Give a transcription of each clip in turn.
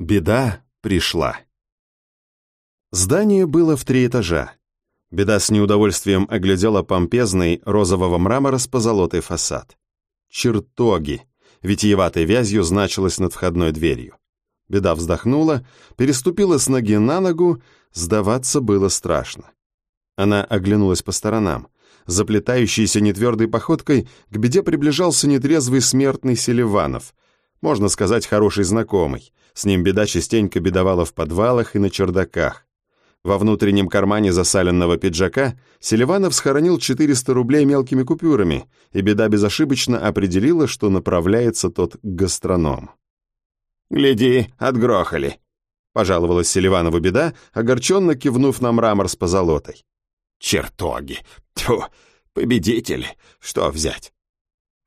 Беда пришла. Здание было в три этажа. Беда с неудовольствием оглядела помпезный розового мрамора с позолотой фасад. Чертоги, витиеватой вязью значилось над входной дверью. Беда вздохнула, переступила с ноги на ногу, сдаваться было страшно. Она оглянулась по сторонам. Заплетающейся нетвердой походкой к беде приближался нетрезвый смертный Селиванов, можно сказать, хороший знакомый. С ним беда частенько бедовала в подвалах и на чердаках. Во внутреннем кармане засаленного пиджака Селиванов схоронил 400 рублей мелкими купюрами, и беда безошибочно определила, что направляется тот к гастроном. «Гляди, отгрохали», — пожаловалась Селиванову беда, огорченно кивнув на мрамор с позолотой. «Чертоги! Тьфу! Победитель! Что взять?»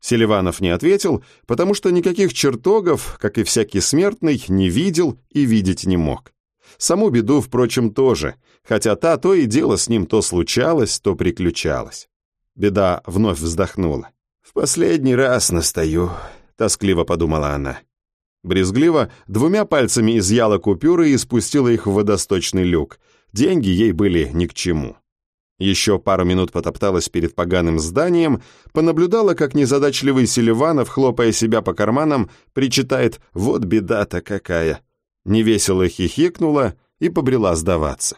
Селиванов не ответил, потому что никаких чертогов, как и всякий смертный, не видел и видеть не мог. Саму беду, впрочем, тоже, хотя та то и дело с ним то случалось, то приключалось. Беда вновь вздохнула. «В последний раз настаю», — тоскливо подумала она. Брезгливо двумя пальцами изъяла купюры и спустила их в водосточный люк. Деньги ей были ни к чему. Еще пару минут потопталась перед поганым зданием, понаблюдала, как незадачливый Селиванов, хлопая себя по карманам, причитает «Вот беда-то какая!» Невесело хихикнула и побрела сдаваться.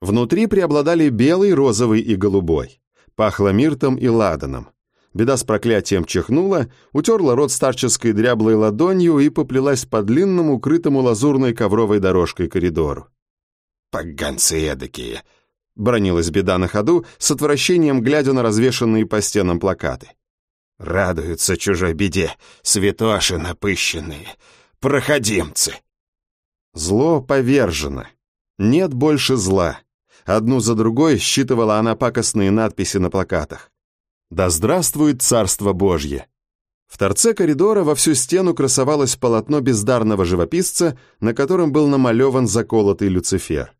Внутри преобладали белый, розовый и голубой. Пахло миртом и ладаном. Беда с проклятием чихнула, утерла рот старческой дряблой ладонью и поплелась по длинному, укрытому лазурной ковровой дорожкой коридору. «Поганцы эдакие!» Бронилась беда на ходу, с отвращением глядя на развешанные по стенам плакаты. «Радуются чужой беде, святоши напыщенные, проходимцы!» Зло повержено. Нет больше зла. Одну за другой считывала она пакостные надписи на плакатах. «Да здравствует Царство Божье!» В торце коридора во всю стену красовалось полотно бездарного живописца, на котором был намалеван заколотый Люцифер.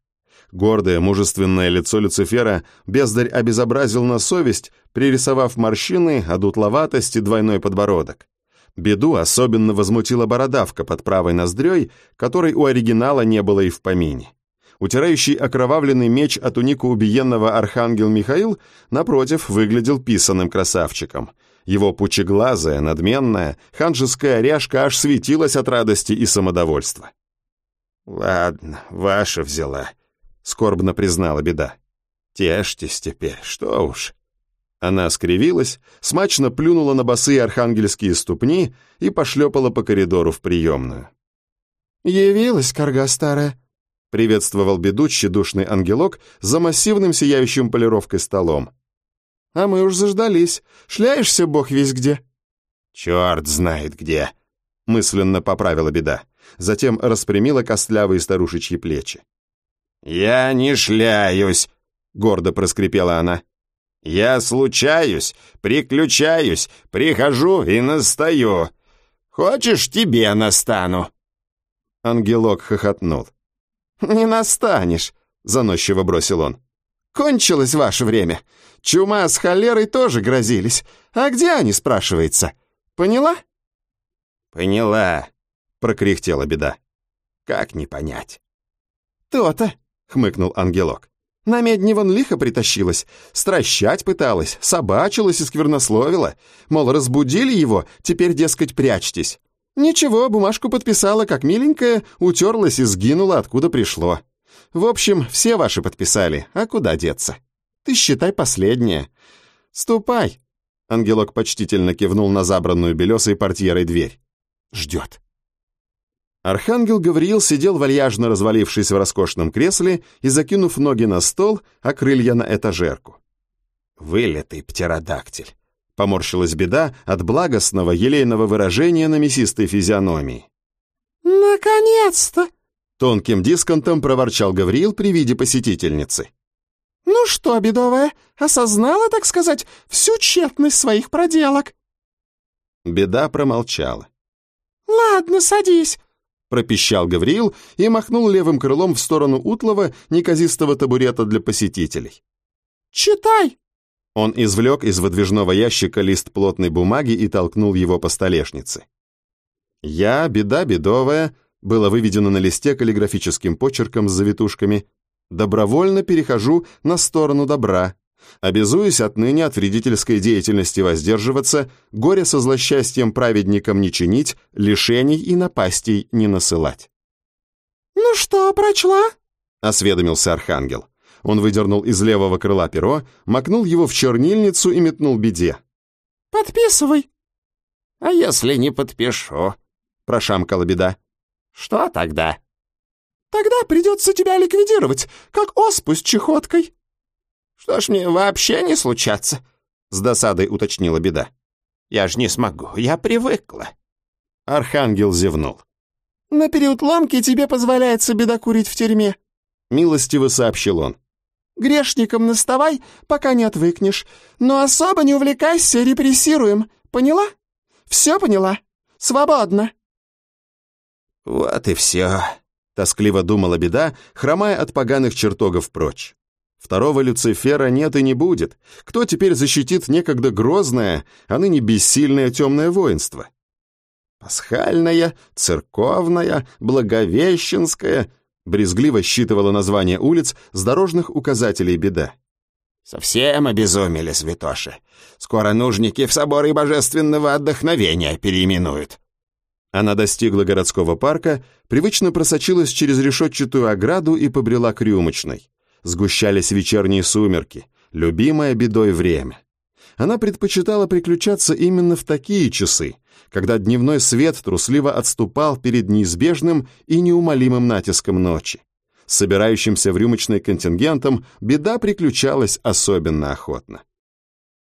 Гордое, мужественное лицо Люцифера бездарь обезобразил на совесть, пририсовав морщины, одутловатость и двойной подбородок. Беду особенно возмутила бородавка под правой ноздрёй, которой у оригинала не было и в помине. Утирающий окровавленный меч от уника убиенного архангел Михаил, напротив, выглядел писаным красавчиком. Его пучеглазая, надменная, ханжеская ряжка аж светилась от радости и самодовольства. «Ладно, ваша взяла», скорбно признала беда. «Тешьтесь теперь, что уж». Она скривилась, смачно плюнула на босые архангельские ступни и пошлепала по коридору в приемную. «Явилась, корга старая», — приветствовал беду тщедушный ангелок за массивным сияющим полировкой столом. «А мы уж заждались. Шляешься, бог весь где». «Черт знает где», — мысленно поправила беда. Затем распрямила костлявые старушечьи плечи. «Я не шляюсь», — гордо проскрипела она. «Я случаюсь, приключаюсь, прихожу и настаю. Хочешь, тебе настану?» Ангелок хохотнул. «Не настанешь», — заносчиво бросил он. «Кончилось ваше время. Чума с холерой тоже грозились. А где они, спрашивается? Поняла?» «Поняла», — прокряхтела беда. «Как не понять?» «То-то», — хмыкнул ангелок. На медне вон лихо притащилась, стращать пыталась, собачилась и сквернословила. Мол, разбудили его, теперь, дескать, прячьтесь. Ничего, бумажку подписала, как миленькая, утерлась и сгинула, откуда пришло. В общем, все ваши подписали, а куда деться? Ты считай последняя. Ступай. Ангелок почтительно кивнул на забранную белесой портьерой дверь. Ждет. Архангел Гавриил сидел вальяжно развалившись в роскошном кресле и закинув ноги на стол, а крылья на этажерку. «Вылитый птеродактиль», — поморщилась беда от благостного елейного выражения на мясистой физиономии. «Наконец-то!» — тонким дисконтом проворчал Гавриил при виде посетительницы. «Ну что, бедовая, осознала, так сказать, всю тщетность своих проделок?» Беда промолчала. «Ладно, садись, пропищал Гавриил и махнул левым крылом в сторону утлого, неказистого табурета для посетителей. «Читай!» Он извлек из выдвижного ящика лист плотной бумаги и толкнул его по столешнице. «Я, беда бедовая», было выведено на листе каллиграфическим почерком с завитушками. Добровольно перехожу на сторону добра. Обязуюсь отныне от вредительской деятельности воздерживаться, горе со злосчастьем праведникам не чинить, лишений и напастей не насылать. «Ну что, прочла?» — осведомился архангел. Он выдернул из левого крыла перо, макнул его в чернильницу и метнул беде. «Подписывай». «А если не подпишу?» — прошамкала беда. «Что тогда?» «Тогда придется тебя ликвидировать, как оспу с чехоткой». «Что ж мне вообще не случаться?» — с досадой уточнила беда. «Я ж не смогу, я привыкла». Архангел зевнул. «На период ломки тебе позволяется беда курить в тюрьме», — милостиво сообщил он. «Грешником наставай, пока не отвыкнешь, но особо не увлекайся репрессируем, поняла? Все поняла? Свободно!» «Вот и все», — тоскливо думала беда, хромая от поганых чертогов прочь. Второго Люцифера нет и не будет. Кто теперь защитит некогда грозное, а ныне бессильное темное воинство? Пасхальная, церковная, благовещенская, брезгливо считывала название улиц с дорожных указателей беда. «Совсем обезумели, святоши. Скоро нужники в соборы божественного отдохновения переименуют». Она достигла городского парка, привычно просочилась через решетчатую ограду и побрела к рюмочной. Сгущались вечерние сумерки, любимое бедой время. Она предпочитала приключаться именно в такие часы, когда дневной свет трусливо отступал перед неизбежным и неумолимым натиском ночи. Собирающимся в рюмочной контингентом беда приключалась особенно охотно.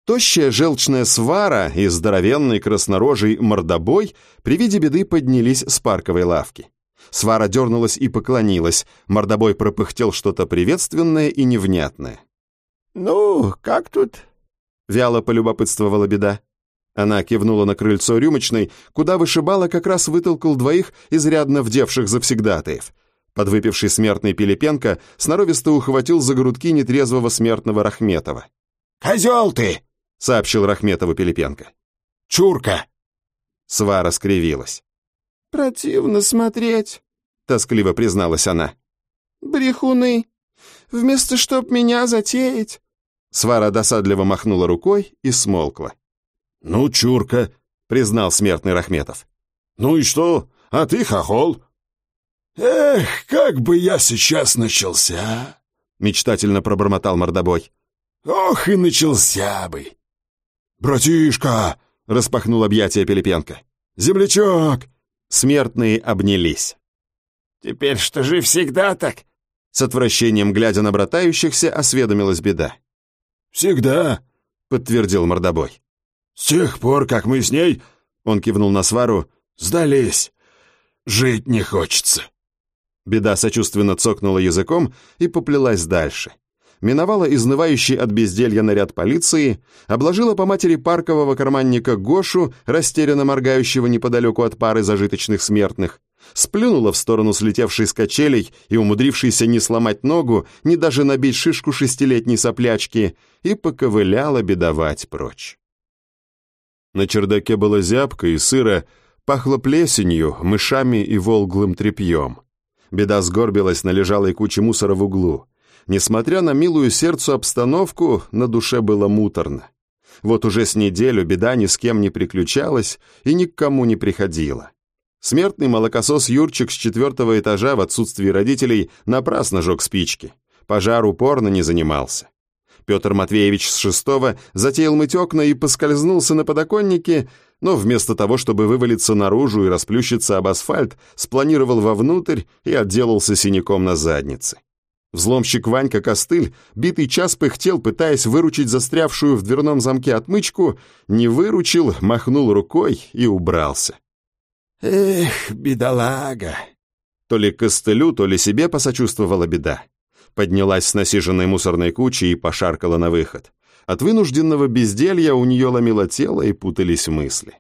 Тощая желчная свара и здоровенный краснорожий мордобой при виде беды поднялись с парковой лавки. Свара дернулась и поклонилась, мордобой пропыхтел что-то приветственное и невнятное. «Ну, как тут?» — вяло полюбопытствовала беда. Она кивнула на крыльцо рюмочной, куда вышибала как раз вытолкал двоих изрядно вдевших завсегдатаев. Подвыпивший смертный Пилипенко сноровисто ухватил за грудки нетрезвого смертного Рахметова. «Козел ты!» — сообщил Рахметову Пилипенко. «Чурка!» Свара скривилась. «Противно смотреть», — тоскливо призналась она. «Брехуны! Вместо чтоб меня затеять!» Свара досадливо махнула рукой и смолкла. «Ну, чурка», — признал смертный Рахметов. «Ну и что? А ты хохол?» «Эх, как бы я сейчас начался!» — мечтательно пробормотал мордобой. «Ох и начался бы!» «Братишка!» — распахнул объятия Пилипенко. «Землячок!» Смертные обнялись. «Теперь что же всегда так?» С отвращением, глядя на братающихся, осведомилась беда. «Всегда», — подтвердил мордобой. С тех пор, как мы с ней, он кивнул на свару, сдались. Жить не хочется. Беда сочувственно цокнула языком и поплелась дальше. Миновала изнывающий от безделья наряд полиции, обложила по матери паркового карманника Гошу, растерянно моргающего неподалеку от пары зажиточных смертных, сплюнула в сторону слетевшей с качелей и умудрившейся не сломать ногу, ни даже набить шишку шестилетней соплячки, и поковыляла бедовать прочь. На чердаке было зябко и сыро, пахло плесенью, мышами и волглым тряпьем. Беда сгорбилась на лежалой куче мусора в углу. Несмотря на милую сердцу обстановку, на душе было муторно. Вот уже с неделю беда ни с кем не приключалась и ни к кому не приходила. Смертный молокосос Юрчик с четвертого этажа в отсутствии родителей напрасно жег спички. Пожар упорно не занимался. Петр Матвеевич с шестого затеял мыть окна и поскользнулся на подоконнике, но вместо того, чтобы вывалиться наружу и расплющиться об асфальт, спланировал вовнутрь и отделался синяком на заднице. Взломщик Ванька Костыль битый час пыхтел, пытаясь выручить застрявшую в дверном замке отмычку, не выручил, махнул рукой и убрался. «Эх, бедолага!» То ли Костылю, то ли себе посочувствовала беда поднялась с насиженной мусорной кучи и пошаркала на выход. От вынужденного безделья у нее ломило тело и путались мысли.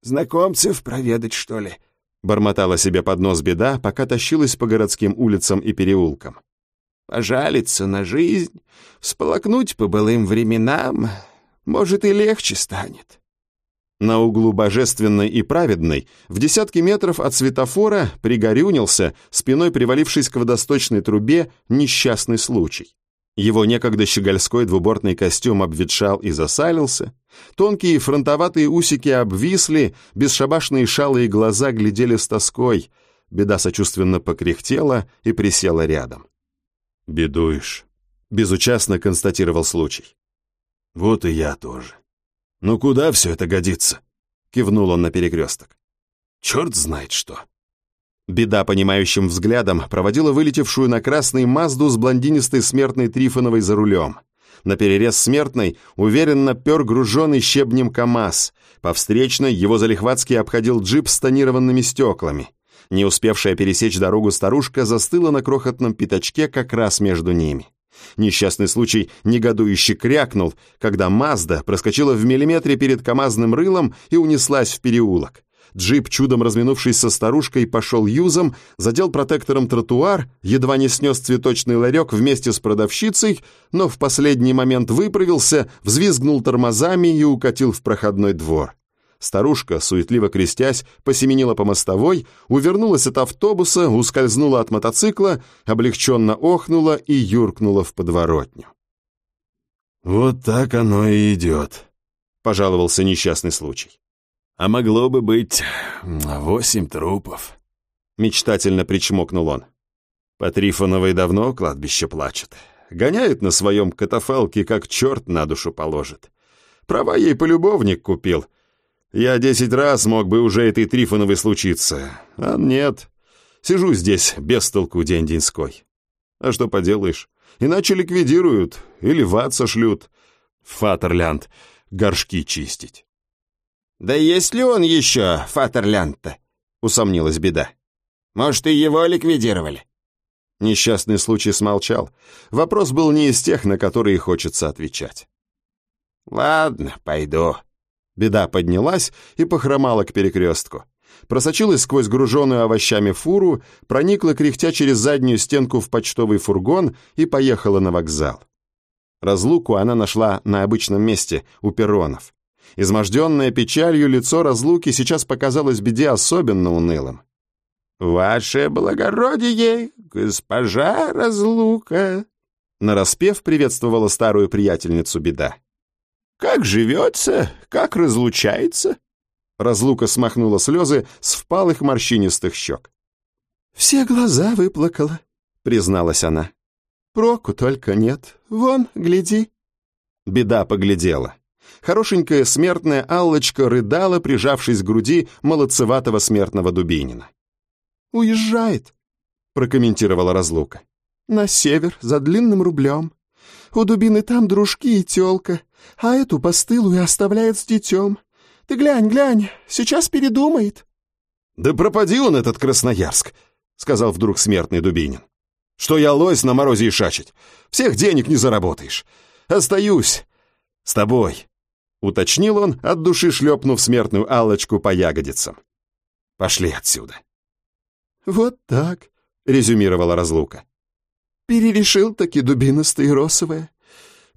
«Знакомцев проведать, что ли?» Бормотала себе под нос беда, пока тащилась по городским улицам и переулкам. «Пожалиться на жизнь, всполокнуть по былым временам, может, и легче станет». На углу Божественной и Праведной, в десятки метров от светофора, пригорюнился, спиной привалившись к водосточной трубе, несчастный случай. Его некогда щегольской двубортный костюм обветшал и засалился, тонкие фронтоватые усики обвисли, бесшабашные шалые глаза глядели с тоской. Беда сочувственно покряхтела и присела рядом. «Бедуешь», — безучастно констатировал случай. «Вот и я тоже». «Ну куда все это годится?» — кивнул он на перекресток. «Черт знает что». Беда понимающим взглядом проводила вылетевшую на красный Мазду с блондинистой смертной Трифоновой за рулем. На перерез смертной уверенно пер груженный щебнем КамАЗ. По встречной его залихватски обходил джип с тонированными стеклами. Не успевшая пересечь дорогу старушка застыла на крохотном пятачке как раз между ними. Несчастный случай негодующе крякнул, когда Мазда проскочила в миллиметре перед КамАЗным рылом и унеслась в переулок. Джип, чудом разминувшись со старушкой, пошел юзом, задел протектором тротуар, едва не снес цветочный ларек вместе с продавщицей, но в последний момент выправился, взвизгнул тормозами и укатил в проходной двор. Старушка, суетливо крестясь, посеменила по мостовой, увернулась от автобуса, ускользнула от мотоцикла, облегченно охнула и юркнула в подворотню. «Вот так оно и идет», — пожаловался несчастный случай. «А могло бы быть восемь трупов», — мечтательно причмокнул он. По Трифоновой давно кладбище плачет. Гоняет на своем катафалке, как черт на душу положит. Права ей полюбовник купил — я десять раз мог бы уже этой Трифоновой случиться, а нет. Сижу здесь без толку день-деньской. А что поделаешь? Иначе ликвидируют или в ад сошлют. Фатерлянд горшки чистить. «Да есть ли он еще, Фатерлянд-то?» — усомнилась беда. «Может, и его ликвидировали?» Несчастный случай смолчал. Вопрос был не из тех, на которые хочется отвечать. «Ладно, пойду», Беда поднялась и похромала к перекрестку. Просочилась сквозь груженную овощами фуру, проникла кряхтя через заднюю стенку в почтовый фургон и поехала на вокзал. Разлуку она нашла на обычном месте, у перронов. Изможденное печалью лицо разлуки сейчас показалось беде особенно унылым. «Ваше благородие, госпожа разлука!» Нараспев приветствовала старую приятельницу беда. Как живется, как разлучается?» Разлука смахнула слезы с впалых морщинистых щек. «Все глаза выплакала», — призналась она. «Проку только нет. Вон, гляди». Беда поглядела. Хорошенькая смертная Аллочка рыдала, прижавшись к груди молодцеватого смертного Дубинина. «Уезжает», — прокомментировала разлука. «На север, за длинным рублем. У Дубины там дружки и тёлка, а эту постылую оставляет с детем. Ты глянь, глянь, сейчас передумает». «Да пропади он, этот Красноярск», — сказал вдруг смертный Дубинин. «Что я лось на морозе и шачить? Всех денег не заработаешь. Остаюсь с тобой», — уточнил он, от души шлепнув смертную алочку по ягодицам. «Пошли отсюда». «Вот так», — резюмировала разлука. Перерешил таки дубина стаиросовая.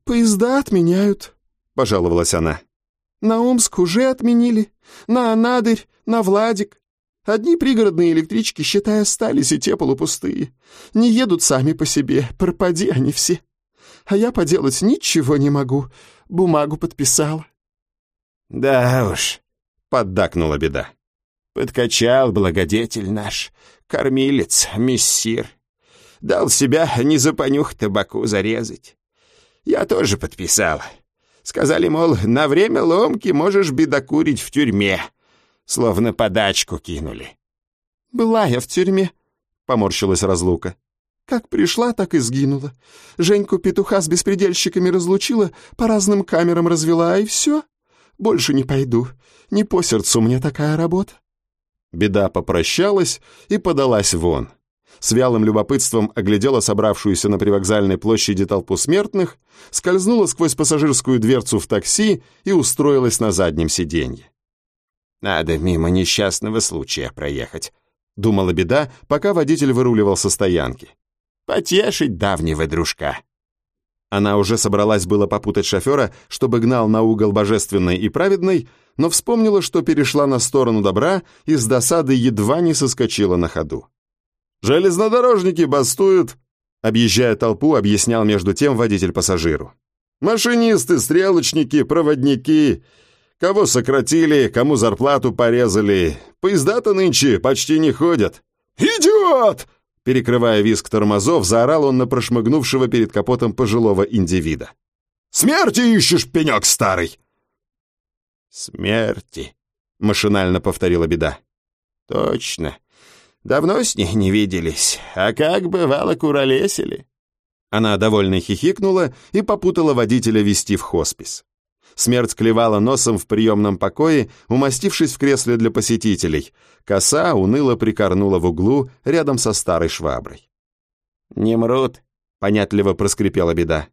Поезда отменяют, — пожаловалась она. На Омск уже отменили, на Анадырь, на Владик. Одни пригородные электрички, считай, остались, и те полупустые. Не едут сами по себе, пропади они все. А я поделать ничего не могу, бумагу подписала. «Да уж», — поддакнула беда. «Подкачал благодетель наш, кормилец, мессир. Дал себя не за понюх табаку зарезать. Я тоже подписал. Сказали, мол, на время ломки можешь бедокурить в тюрьме. Словно подачку кинули. «Была я в тюрьме», — поморщилась разлука. «Как пришла, так и сгинула. Женьку петуха с беспредельщиками разлучила, по разным камерам развела, и все. Больше не пойду. Не по сердцу мне такая работа». Беда попрощалась и подалась вон с вялым любопытством оглядела собравшуюся на привокзальной площади толпу смертных, скользнула сквозь пассажирскую дверцу в такси и устроилась на заднем сиденье. «Надо мимо несчастного случая проехать», — думала беда, пока водитель выруливал со стоянки. «Потешить давнего дружка». Она уже собралась было попутать шофера, чтобы гнал на угол божественной и праведной, но вспомнила, что перешла на сторону добра и с досады едва не соскочила на ходу. «Железнодорожники бастуют!» Объезжая толпу, объяснял между тем водитель пассажиру. «Машинисты, стрелочники, проводники. Кого сократили, кому зарплату порезали. Поезда-то нынче почти не ходят». «Идиот!» Перекрывая визг тормозов, заорал он на прошмыгнувшего перед капотом пожилого индивида. «Смерти ищешь, пенек старый!» «Смерти», — машинально повторила беда. «Точно. Давно с ней не виделись. А как бывало куролесили?» Она довольно хихикнула и попутала водителя вести в хоспис. Смерть клевала носом в приемном покое, умастившись в кресле для посетителей. Коса уныло прикорнула в углу рядом со старой шваброй. «Не мрут», — понятливо проскрипела беда.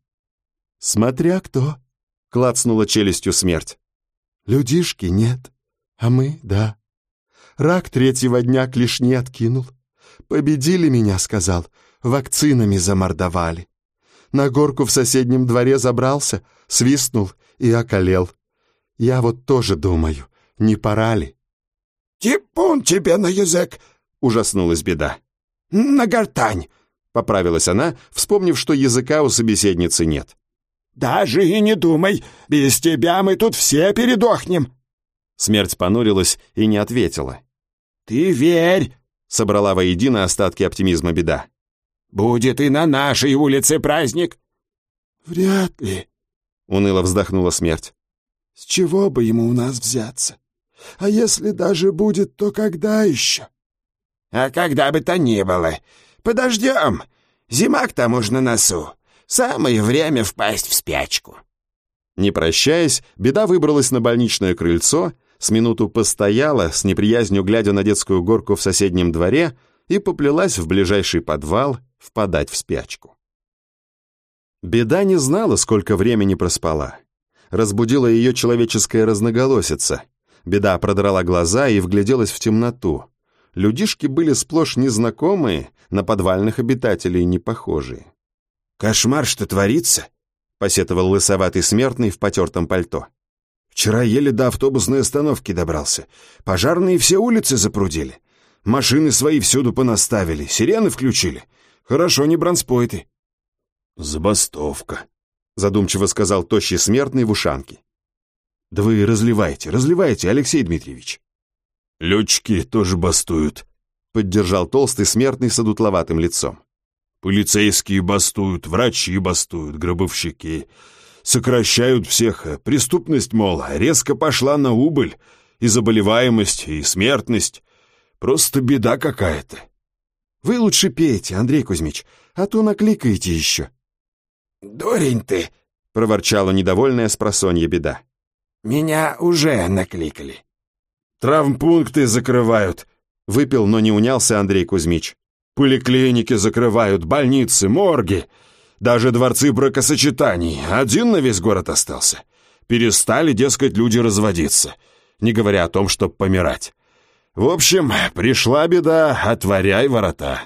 «Смотря кто», — клацнула челюстью смерть. Людишки нет, а мы — да. Рак третьего дня клешни откинул. Победили меня, сказал, вакцинами замордовали. На горку в соседнем дворе забрался, свистнул и околел. Я вот тоже думаю, не пора ли? «Типун тебе на язык!» — ужаснулась беда. «На гортань!» — поправилась она, вспомнив, что языка у собеседницы нет. «Даже и не думай, без тебя мы тут все передохнем!» Смерть понурилась и не ответила. «Ты верь!» — собрала воедино остатки оптимизма беда. «Будет и на нашей улице праздник!» «Вряд ли», — уныло вздохнула смерть. «С чего бы ему у нас взяться? А если даже будет, то когда еще?» «А когда бы то ни было. Подождем. Зима к тому же на носу. Самое время впасть в спячку». Не прощаясь, беда выбралась на больничное крыльцо, с минуту постояла, с неприязнью глядя на детскую горку в соседнем дворе, и поплелась в ближайший подвал впадать в спячку. Беда не знала, сколько времени проспала. Разбудила ее человеческая разноголосица. Беда продрала глаза и вгляделась в темноту. Людишки были сплошь незнакомые, на подвальных обитателей не похожие. «Кошмар, что творится!» — посетовал лысоватый смертный в потертом пальто. «Вчера еле до автобусной остановки добрался. Пожарные все улицы запрудили. Машины свои всюду понаставили, сирены включили. Хорошо, не бронспойты». «Забастовка», — задумчиво сказал тощий смертный в ушанке. «Да вы разливайте, разливайте, Алексей Дмитриевич». «Летчики тоже бастуют», — поддержал толстый смертный с одутловатым лицом. Полицейские бастуют, врачи бастуют, гробовщики. Сокращают всех. Преступность, мол, резко пошла на убыль. И заболеваемость, и смертность. Просто беда какая-то. Вы лучше пейте, Андрей Кузьмич, а то накликаете еще. «Дурень ты!» — проворчала недовольная спросонья беда. «Меня уже накликали». «Травмпункты закрывают», — выпил, но не унялся Андрей Кузьмич. Поликлиники закрывают, больницы, морги. Даже дворцы бракосочетаний. Один на весь город остался. Перестали, дескать, люди разводиться. Не говоря о том, чтобы помирать. В общем, пришла беда, отворяй ворота.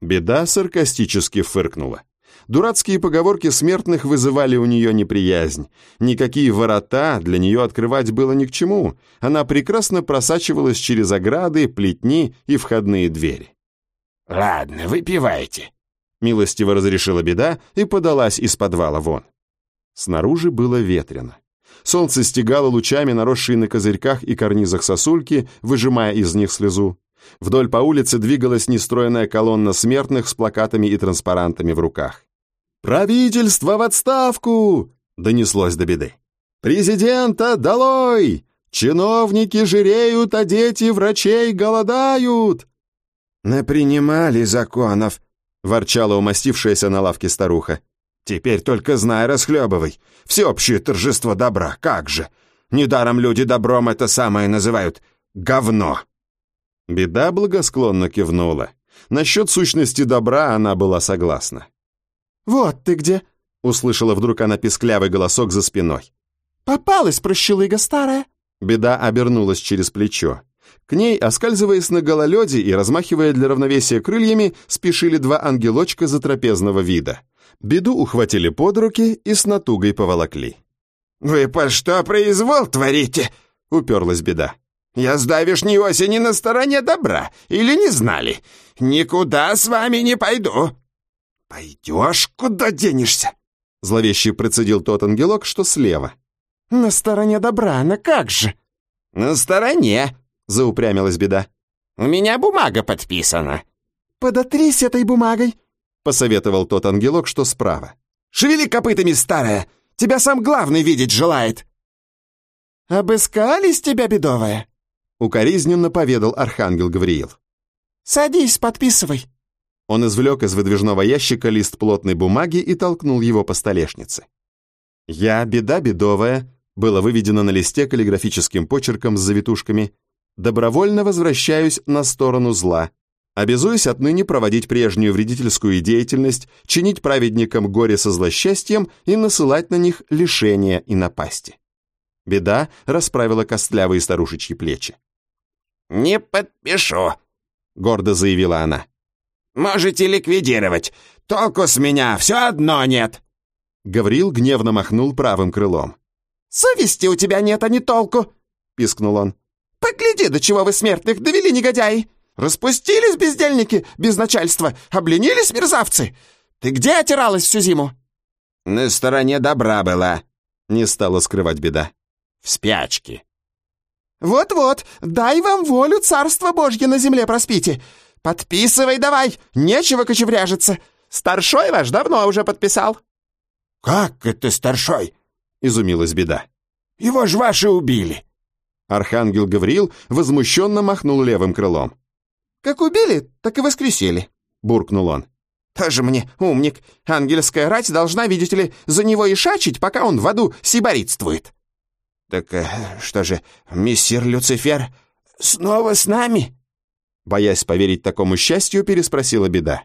Беда саркастически фыркнула. Дурацкие поговорки смертных вызывали у нее неприязнь. Никакие ворота для нее открывать было ни к чему. Она прекрасно просачивалась через ограды, плетни и входные двери. «Ладно, выпивайте», — милостиво разрешила беда и подалась из подвала вон. Снаружи было ветрено. Солнце стегало лучами наросшие на козырьках и карнизах сосульки, выжимая из них слезу. Вдоль по улице двигалась нестроенная колонна смертных с плакатами и транспарантами в руках. «Правительство в отставку!» — донеслось до беды. «Президента долой! Чиновники жиреют, а дети врачей голодают!» «Напринимали законов», — ворчала умастившаяся на лавке старуха. «Теперь только знай, расхлебывай. Всеобщее торжество добра, как же! Недаром люди добром это самое называют. Говно!» Беда благосклонно кивнула. Насчет сущности добра она была согласна. «Вот ты где!» — услышала вдруг она писклявый голосок за спиной. «Попалась прощелыга старая!» Беда обернулась через плечо. К ней, оскальзываясь на гололеде и размахивая для равновесия крыльями, спешили два ангелочка затрапезного вида. Беду ухватили под руки и с натугой поволокли. «Вы по что произвол творите?» — уперлась беда. «Я с давешней осени на стороне добра, или не знали? Никуда с вами не пойду!» «Пойдешь, куда денешься?» — зловеще процедил тот ангелок, что слева. «На стороне добра, на как же?» «На стороне», — заупрямилась беда. «У меня бумага подписана». «Подотрись этой бумагой», — посоветовал тот ангелок, что справа. «Шевели копытами, старая! Тебя сам главный видеть желает!» «Обыскались тебя, бедовая?» — укоризненно поведал архангел Гавриил. «Садись, подписывай». Он извлек из выдвижного ящика лист плотной бумаги и толкнул его по столешнице. «Я, беда бедовая», было выведено на листе каллиграфическим почерком с завитушками, «добровольно возвращаюсь на сторону зла, обязуюсь отныне проводить прежнюю вредительскую деятельность, чинить праведникам горе со злосчастьем и насылать на них лишения и напасти». Беда расправила костлявые старушечьи плечи. «Не подпишу», — гордо заявила она. Можете ликвидировать. Толку с меня все одно нет!» Гаврил гневно махнул правым крылом. «Совести у тебя нет, а не толку!» — пискнул он. «Погляди, до чего вы смертных довели, негодяи! Распустились бездельники без начальства, обленились мерзавцы! Ты где отиралась всю зиму?» «На стороне добра была», — не стала скрывать беда. «В спячке». «Вот-вот, дай вам волю царство Божье на земле проспите. «Подписывай давай! Нечего кочевряжиться! Старшой ваш давно уже подписал!» «Как это старшой?» — изумилась беда. «Его ж ваши убили!» Архангел Гавриил возмущенно махнул левым крылом. «Как убили, так и воскресили», — буркнул он. «Тоже мне умник. Ангельская рать должна, видите ли, за него и шачить, пока он в аду сиборитствует». «Так э, что же, мессир Люцифер снова с нами?» Боясь поверить такому счастью, переспросила беда.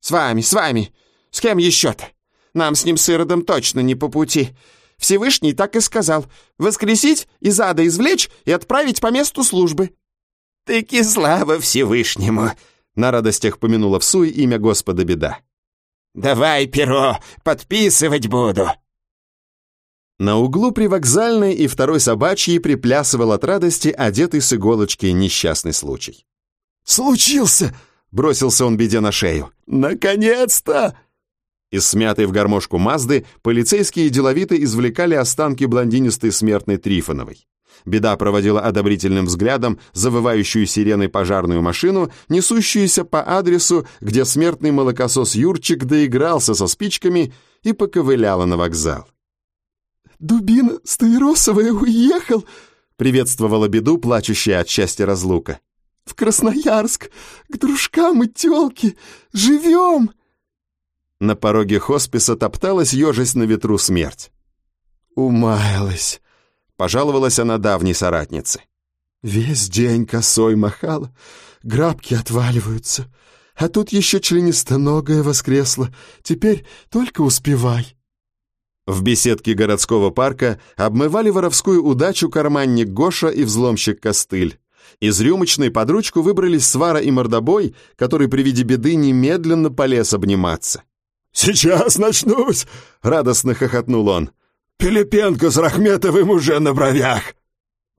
«С вами, с вами! С кем еще-то? Нам с ним с Иродом точно не по пути. Всевышний так и сказал. Воскресить, из ада извлечь и отправить по месту службы». «Таки слава Всевышнему!» На радостях помянула в суе имя Господа беда. «Давай перо, подписывать буду!» На углу при вокзальной и второй собачьей приплясывал от радости одетый с иголочки несчастный случай. «Случился!» — бросился он беде на шею. «Наконец-то!» Из смятой в гармошку Мазды полицейские деловито извлекали останки блондинистой смертной Трифоновой. Беда проводила одобрительным взглядом завывающую сиреной пожарную машину, несущуюся по адресу, где смертный молокосос Юрчик доигрался со спичками и поковыляла на вокзал. «Дубина Стаиросовая уехал!» — приветствовала беду, плачущая от счастья разлука в Красноярск, к дружкам и тёлке. Живем!» На пороге хосписа топталась ежась на ветру смерть. «Умаялась», — пожаловалась она давней соратнице. «Весь день косой махала, грабки отваливаются, а тут еще членистоногая воскресла, теперь только успевай». В беседке городского парка обмывали воровскую удачу карманник Гоша и взломщик Костыль. Из рюмочной под ручку выбрались Свара и Мордобой, который при виде беды немедленно полез обниматься. «Сейчас начнусь!» — радостно хохотнул он. «Пилипенко с Рахметовым уже на бровях!»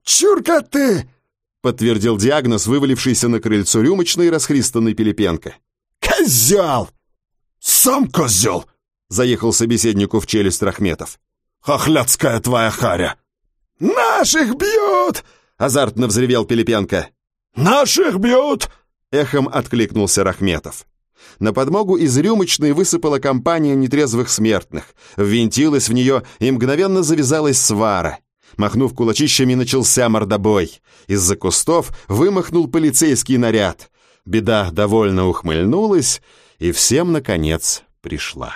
«Чурка ты!» — подтвердил диагноз, вывалившийся на крыльцо рюмочной расхристанный Пилипенко. «Козел!» «Сам козел!» — заехал собеседнику в челюсть Рахметов. «Хохлядская твоя харя!» «Наших бьют!» азартно взревел Пилипенко. «Наших бьют!» — эхом откликнулся Рахметов. На подмогу из рюмочной высыпала компания нетрезвых смертных, ввинтилась в нее и мгновенно завязалась свара. Махнув кулачищами, начался мордобой. Из-за кустов вымахнул полицейский наряд. Беда довольно ухмыльнулась и всем, наконец, пришла.